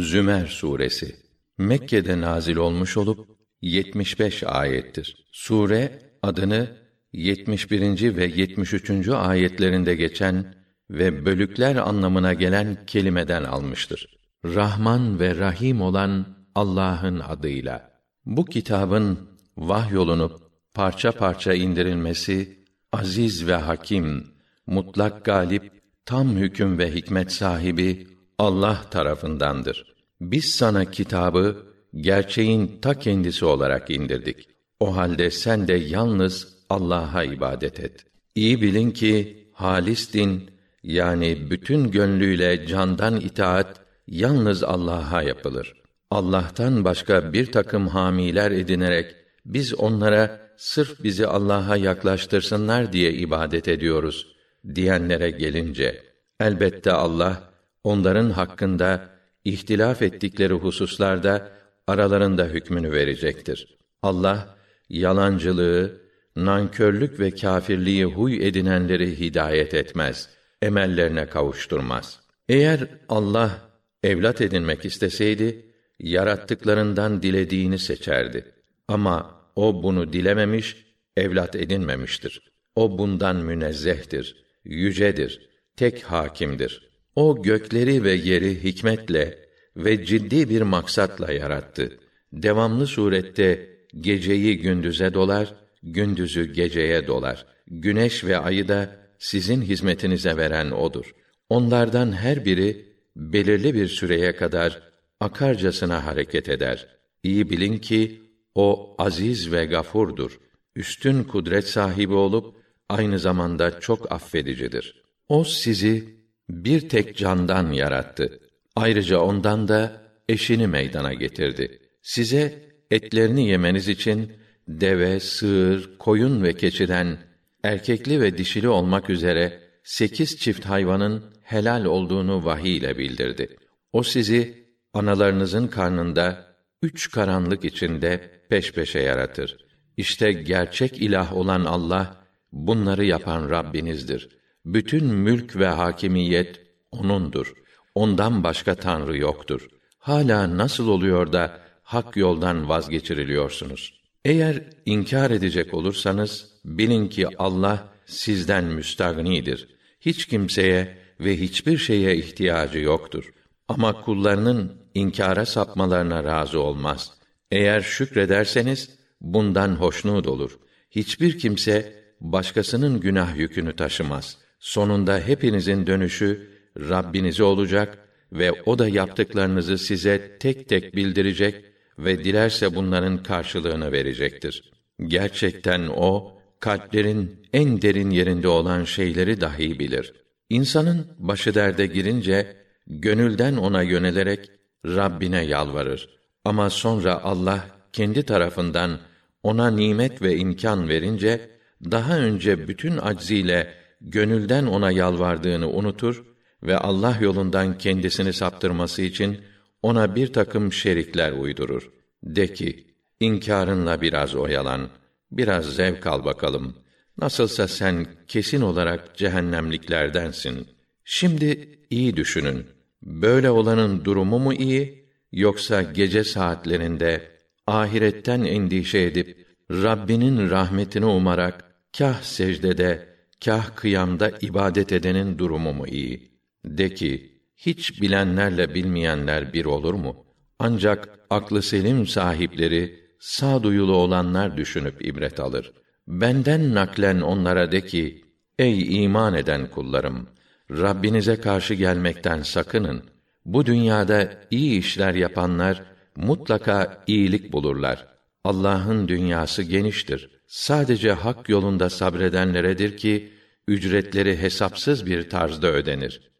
Zümer suresi Mekke'de nazil olmuş olup 75 ayettir. Sure adını 71. ve 73. ayetlerinde geçen ve bölükler anlamına gelen kelimeden almıştır. Rahman ve Rahim olan Allah'ın adıyla. Bu kitabın vahyolunup parça parça indirilmesi aziz ve hakim, mutlak galip, tam hüküm ve hikmet sahibi Allah tarafındandır. Biz sana kitabı gerçeğin ta kendisi olarak indirdik. O halde sen de yalnız Allah'a ibadet et. İyi bilin ki halis din yani bütün gönlüyle candan itaat yalnız Allah'a yapılır. Allah'tan başka bir takım hamiler edinerek biz onlara sırf bizi Allah'a yaklaştırsınlar diye ibadet ediyoruz diyenlere gelince elbette Allah onların hakkında ihtilaf ettikleri hususlarda aralarında hükmünü verecektir. Allah yalancılığı, nankörlük ve kâfirliği huy edinenleri hidayet etmez, emellerine kavuşturmaz. Eğer Allah evlat edinmek isteseydi, yarattıklarından dilediğini seçerdi. Ama o bunu dilememiş, evlat edinmemiştir. O bundan münezzehtir, yücedir, tek hakimdir. O gökleri ve yeri hikmetle ve ciddi bir maksatla yarattı. Devamlı surette geceyi gündüze dolar, gündüzü geceye dolar. Güneş ve ayı da sizin hizmetinize veren odur. Onlardan her biri belirli bir süreye kadar akarcasına hareket eder. İyi bilin ki o aziz ve gafurdur. Üstün kudret sahibi olup aynı zamanda çok affedicidir. O sizi bir tek candan yarattı. Ayrıca ondan da eşini meydana getirdi. Size etlerini yemeniz için deve, sığır, koyun ve keçiden erkekli ve dişili olmak üzere sekiz çift hayvanın helal olduğunu vahiy ile bildirdi. O sizi analarınızın karnında üç karanlık içinde peş peşe yaratır. İşte gerçek ilah olan Allah bunları yapan Rabbinizdir. Bütün mülk ve hakimiyet onundur. Ondan başka tanrı yoktur. Hala nasıl oluyor da hak yoldan vazgeçiriliyorsunuz? Eğer inkar edecek olursanız bilin ki Allah sizden müstagnidir. Hiç kimseye ve hiçbir şeye ihtiyacı yoktur. Ama kullarının inkara sapmalarına razı olmaz. Eğer şükrederseniz bundan hoşnut olur. Hiçbir kimse başkasının günah yükünü taşımaz. Sonunda hepinizin dönüşü Rabbinize olacak ve o da yaptıklarınızı size tek tek bildirecek ve dilerse bunların karşılığını verecektir. Gerçekten o kalplerin en derin yerinde olan şeyleri dahi bilir. İnsanın başı derde girince gönülden ona yönelerek Rabbine yalvarır. Ama sonra Allah kendi tarafından ona nimet ve imkan verince daha önce bütün acziyle gönülden ona yalvardığını unutur ve Allah yolundan kendisini saptırması için ona bir takım şerikler uydurur. De ki, inkârınla biraz oyalan, biraz zevk al bakalım. Nasılsa sen kesin olarak cehennemliklerdensin. Şimdi iyi düşünün. Böyle olanın durumu mu iyi, yoksa gece saatlerinde ahiretten endişe edip Rabbinin rahmetini umarak kah secdede, kah kıyamda ibadet edenin durumu mu iyi? De ki, hiç bilenlerle bilmeyenler bir olur mu? Ancak aklı selim sahipleri, sağduyulu olanlar düşünüp ibret alır. Benden naklen onlara de ki, ey iman eden kullarım, Rabbinize karşı gelmekten sakının. Bu dünyada iyi işler yapanlar mutlaka iyilik bulurlar. Allah'ın dünyası geniştir. Sadece hak yolunda sabredenleredir ki ücretleri hesapsız bir tarzda ödenir.